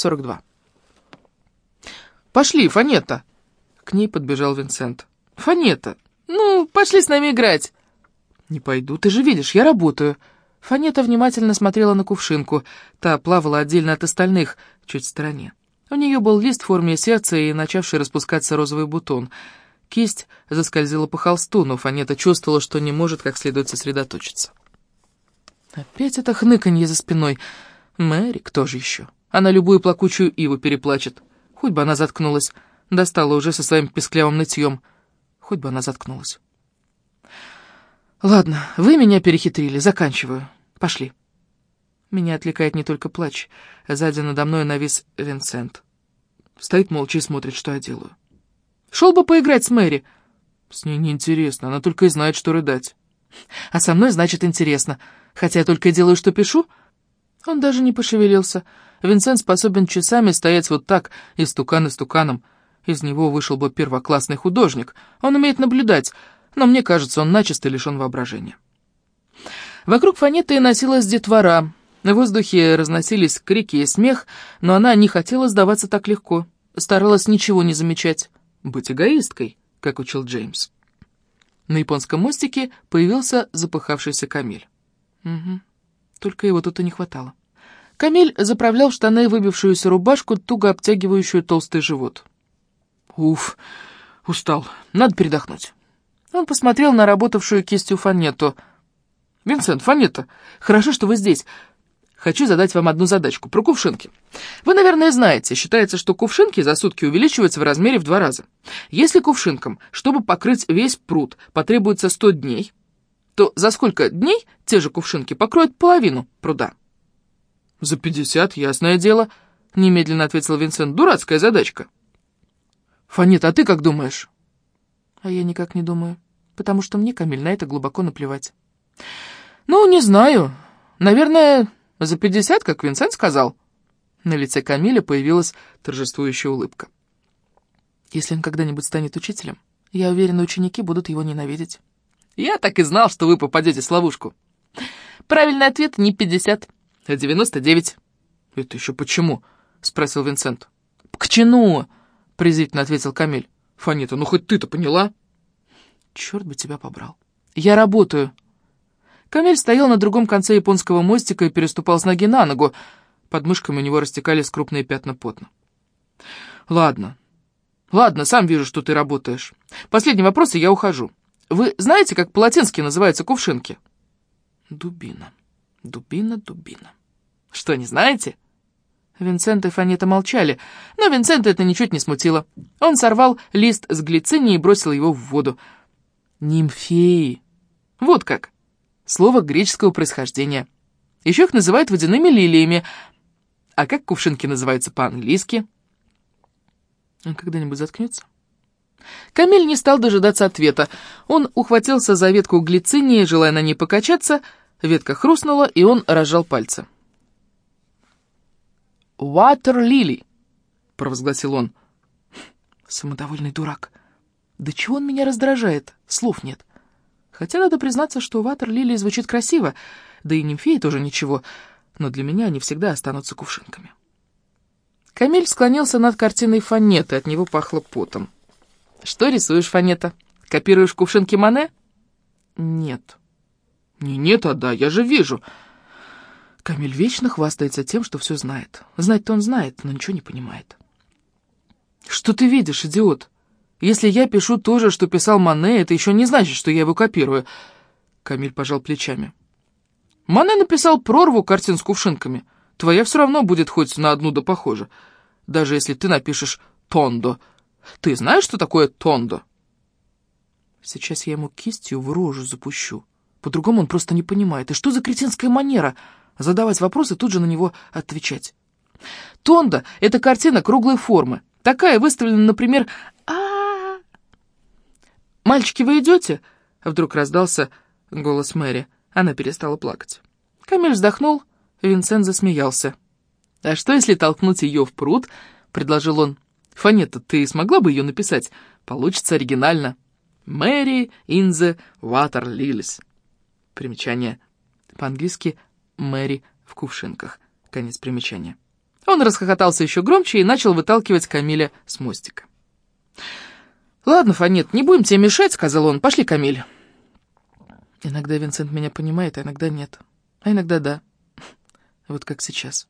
42. «Пошли, Фанета!» К ней подбежал Винсент. «Фанета, ну, пошли с нами играть!» «Не пойду, ты же видишь, я работаю!» Фанета внимательно смотрела на кувшинку. Та плавала отдельно от остальных, чуть в стороне. У нее был лист в форме сердца и начавший распускаться розовый бутон. Кисть заскользила по холсту, но Фанета чувствовала, что не может как следует сосредоточиться. Опять это хныканье за спиной. Мэри, кто же еще? Она любую плакучую иву переплачет. Хоть бы она заткнулась. Достала уже со своим песклявым нытьем. Хоть бы она заткнулась. Ладно, вы меня перехитрили, заканчиваю. Пошли. Меня отвлекает не только плач. Сзади надо мной навис Винсент. Стоит молча и смотрит, что я делаю. Шел бы поиграть с Мэри. С ней неинтересно, она только и знает, что рыдать. А со мной, значит, интересно. Хотя я только и делаю, что пишу. Он даже не пошевелился. Винсент способен часами стоять вот так, истукан истуканом. Из него вышел бы первоклассный художник. Он умеет наблюдать, но мне кажется, он начисто лишен воображения. Вокруг Фанеты носилась детвора. В воздухе разносились крики и смех, но она не хотела сдаваться так легко. Старалась ничего не замечать. Быть эгоисткой, как учил Джеймс. На японском мостике появился запыхавшийся Камиль. Угу. Только его тут и не хватало. Камиль заправлял в штаны выбившуюся рубашку, туго обтягивающую толстый живот. «Уф, устал. Надо передохнуть». Он посмотрел на работавшую кистью Фанету. «Винсент, Фанета, хорошо, что вы здесь. Хочу задать вам одну задачку про кувшинки. Вы, наверное, знаете, считается, что кувшинки за сутки увеличиваются в размере в два раза. Если кувшинкам, чтобы покрыть весь пруд, потребуется 100 дней, то за сколько дней те же кувшинки покроют половину пруда?» «За пятьдесят, ясное дело», — немедленно ответил Винсент. «Дурацкая задачка». «Фанет, а ты как думаешь?» «А я никак не думаю, потому что мне, Камиль, на это глубоко наплевать». «Ну, не знаю. Наверное, за пятьдесят, как Винсент сказал». На лице Камиля появилась торжествующая улыбка. «Если он когда-нибудь станет учителем, я уверена, ученики будут его ненавидеть». «Я так и знал, что вы попадете в ловушку». «Правильный ответ — не пятьдесят, девяносто девять». «Это еще почему?» — спросил Винсент. «К чину?» — презрительно ответил Камиль. «Фанита, ну хоть ты-то поняла?» «Черт бы тебя побрал. Я работаю». Камиль стоял на другом конце японского мостика и переступал с ноги на ногу. Под мышками у него растекались крупные пятна потна. «Ладно. Ладно, сам вижу, что ты работаешь. Последний вопрос, и я ухожу. Вы знаете, как по-латински называются кувшинки?» «Дубина. Дубина, дубина». «Что, не знаете?» Винсент и Фанета молчали, но Винсента это ничуть не смутило. Он сорвал лист с глицинии и бросил его в воду. «Нимфеи». Вот как. Слово греческого происхождения. Еще их называют водяными лилиями. А как кувшинки называются по-английски? Он когда-нибудь заткнется? Камиль не стал дожидаться ответа. Он ухватился за ветку глицинии, желая на ней покачаться. Ветка хрустнула, и он разжал пальцы. «Water Lily», — провозгласил он. Самодовольный дурак. Да чего он меня раздражает? Слов нет. Хотя надо признаться, что Water Lily звучит красиво, да и нимфеи тоже ничего, но для меня они всегда останутся кувшинками. Камиль склонился над картиной Фанеты, от него пахло потом. «Что рисуешь, Фанета? Копируешь кувшинки Мане?» «Нет». «Не нет, а да, я же вижу». Камиль вечно хвастается тем, что все знает. Знать-то он знает, но ничего не понимает. «Что ты видишь, идиот? Если я пишу то же, что писал Мане, это еще не значит, что я его копирую». Камиль пожал плечами. «Мане написал прорву картин с кувшинками. Твоя все равно будет хоть на одну да похожа. Даже если ты напишешь «тондо». Ты знаешь, что такое «тондо»?» Сейчас я ему кистью в рожу запущу. По-другому он просто не понимает. И что за кретинская манера — задавать вопросы, тут же на него отвечать. Тонда — это картина круглой формы. Такая выставлена, например, а, «Мальчики, вы идете?» — вдруг раздался голос Мэри. Она перестала плакать. Камиль вздохнул, Винсент засмеялся. «А что, если толкнуть ее в пруд?» — предложил он. «Фанета, ты смогла бы ее написать? Получится оригинально. Мэри Инзе Ватер Лилис». Примечание. По-английски Мэри в кувшинках. Конец примечания. Он расхохотался еще громче и начал выталкивать Камиля с мостика. «Ладно, Фанет, не будем тебе мешать», — сказал он. «Пошли, Камиль». Иногда Винсент меня понимает, а иногда нет. А иногда да. Вот как сейчас.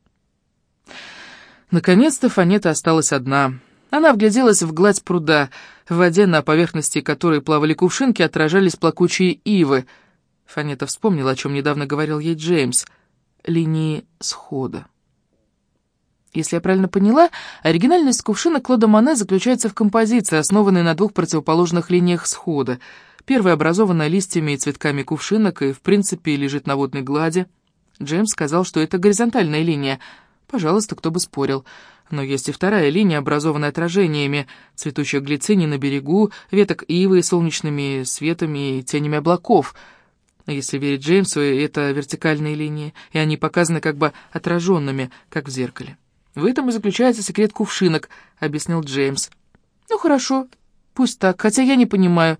Наконец-то Фанета осталась одна. Она вгляделась в гладь пруда. В воде, на поверхности которой плавали кувшинки, отражались плакучие ивы. Фанета вспомнила, о чем недавно говорил ей Джеймс. Линии схода. Если я правильно поняла, оригинальность кувшина Клода Мане заключается в композиции, основанной на двух противоположных линиях схода. Первая образована листьями и цветками кувшинок и, в принципе, лежит на водной глади. Джеймс сказал, что это горизонтальная линия. Пожалуйста, кто бы спорил. Но есть и вторая линия, образованная отражениями, цветущих глицини на берегу, веток ивы, солнечными светами и тенями облаков. Если верить Джеймсу, это вертикальные линии, и они показаны как бы отраженными, как в зеркале. «В этом и заключается секрет кувшинок», — объяснил Джеймс. «Ну хорошо, пусть так, хотя я не понимаю,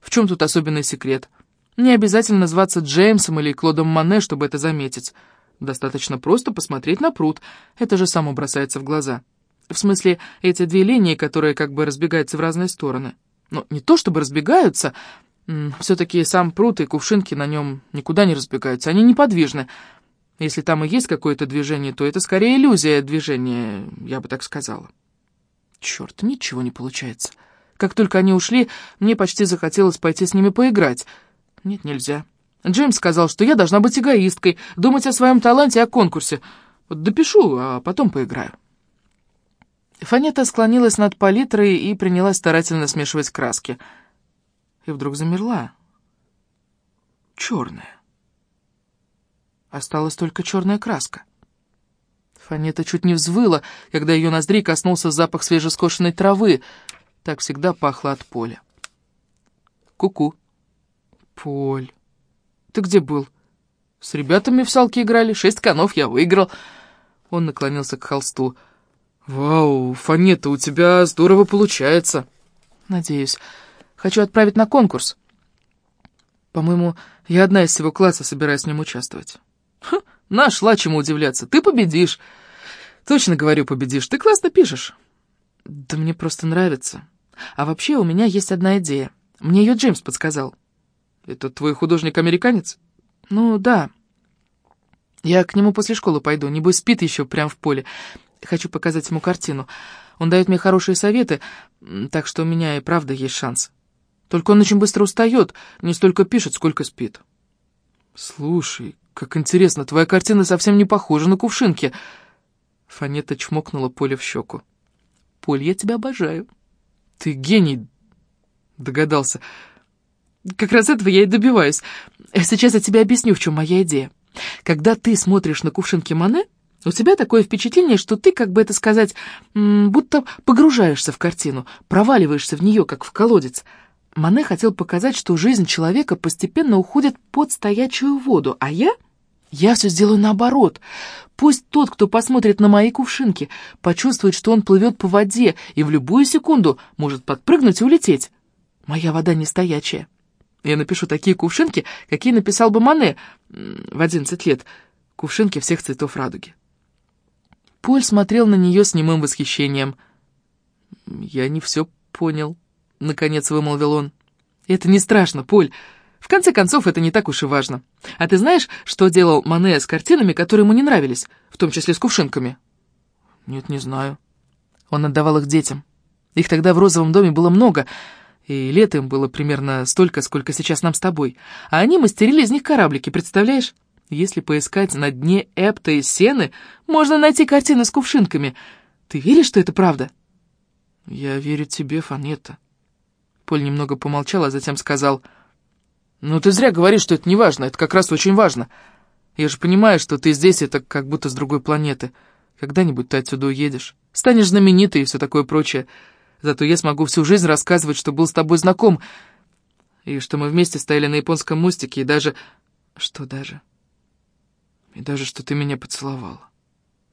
в чем тут особенный секрет. Не обязательно зваться Джеймсом или Клодом Мане, чтобы это заметить. Достаточно просто посмотреть на пруд, это же само бросается в глаза. В смысле, эти две линии, которые как бы разбегаются в разные стороны. Но не то чтобы разбегаются, все-таки сам пруд и кувшинки на нем никуда не разбегаются, они неподвижны». Если там и есть какое-то движение, то это скорее иллюзия движения, я бы так сказала. Черт, ничего не получается. Как только они ушли, мне почти захотелось пойти с ними поиграть. Нет, нельзя. Джеймс сказал, что я должна быть эгоисткой, думать о своем таланте и о конкурсе. Вот допишу, а потом поиграю. Фанета склонилась над палитрой и принялась старательно смешивать краски. И вдруг замерла. Черная. Осталась только черная краска. Фанета чуть не взвыла, когда ее ноздри коснулся запах свежескошенной травы. Так всегда пахло от поля. Ку-ку. Поль, ты где был? С ребятами в салки играли, шесть конов я выиграл. Он наклонился к холсту. Вау, Фанета, у тебя здорово получается. Надеюсь. Хочу отправить на конкурс. По-моему, я одна из всего класса собираюсь в нем участвовать. Ха, нашла чему удивляться. Ты победишь. Точно говорю, победишь. Ты классно пишешь. Да мне просто нравится. А вообще у меня есть одна идея. Мне ее Джеймс подсказал. Это твой художник-американец? Ну, да. Я к нему после школы пойду. Небось, спит еще прямо в поле. Хочу показать ему картину. Он дает мне хорошие советы, так что у меня и правда есть шанс. Только он очень быстро устает, не столько пишет, сколько спит. Слушай, «Как интересно, твоя картина совсем не похожа на кувшинки!» Фанета чмокнула Поле в щеку. «Поль, я тебя обожаю!» «Ты гений!» — догадался. «Как раз этого я и добиваюсь. Сейчас я тебе объясню, в чем моя идея. Когда ты смотришь на кувшинки Мане, у тебя такое впечатление, что ты, как бы это сказать, будто погружаешься в картину, проваливаешься в нее, как в колодец». Мане хотел показать, что жизнь человека постепенно уходит под стоячую воду, а я... Я все сделаю наоборот. Пусть тот, кто посмотрит на мои кувшинки, почувствует, что он плывет по воде и в любую секунду может подпрыгнуть и улететь. Моя вода не стоячая. Я напишу такие кувшинки, какие написал бы Мане в одиннадцать лет. Кувшинки всех цветов радуги. Поль смотрел на нее с немым восхищением. «Я не все понял», — наконец вымолвил он. «Это не страшно, Поль. В конце концов, это не так уж и важно. А ты знаешь, что делал Мане с картинами, которые ему не нравились, в том числе с кувшинками? Нет, не знаю. Он отдавал их детям. Их тогда в розовом доме было много, и лет им было примерно столько, сколько сейчас нам с тобой. А они мастерили из них кораблики, представляешь? Если поискать на дне Эпта и Сены, можно найти картины с кувшинками. Ты веришь, что это правда? Я верю тебе, Фанета. Поль немного помолчал, а затем сказал... «Ну ты зря говоришь, что это не важно, это как раз очень важно. Я же понимаю, что ты здесь, это как будто с другой планеты. Когда-нибудь ты отсюда уедешь, станешь знаменитой и все такое прочее. Зато я смогу всю жизнь рассказывать, что был с тобой знаком, и что мы вместе стояли на японском мостике, и даже... Что даже? И даже, что ты меня поцеловала.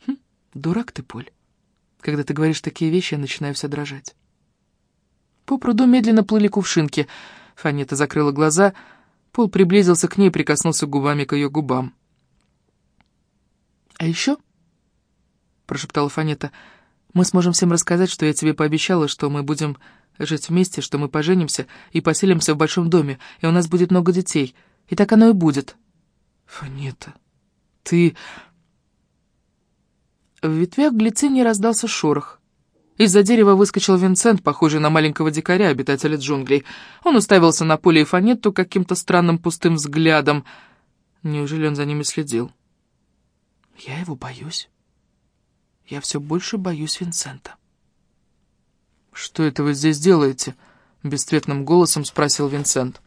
Хм, дурак ты, Поль. Когда ты говоришь такие вещи, я начинаю вся дрожать. По пруду медленно плыли кувшинки. Фанета закрыла глаза — Пол приблизился к ней прикоснулся губами к ее губам. «А еще прошептала Фанета. «Мы сможем всем рассказать, что я тебе пообещала, что мы будем жить вместе, что мы поженимся и поселимся в большом доме, и у нас будет много детей. И так оно и будет». «Фанета, ты...» В ветвях глицинии раздался шорох. Из-за дерева выскочил Винсент, похожий на маленького дикаря, обитателя джунглей. Он уставился на поле и фанетту каким-то странным пустым взглядом. Неужели он за ними следил? Я его боюсь. Я все больше боюсь Винсента. «Что это вы здесь делаете?» — бесцветным голосом спросил Винсент.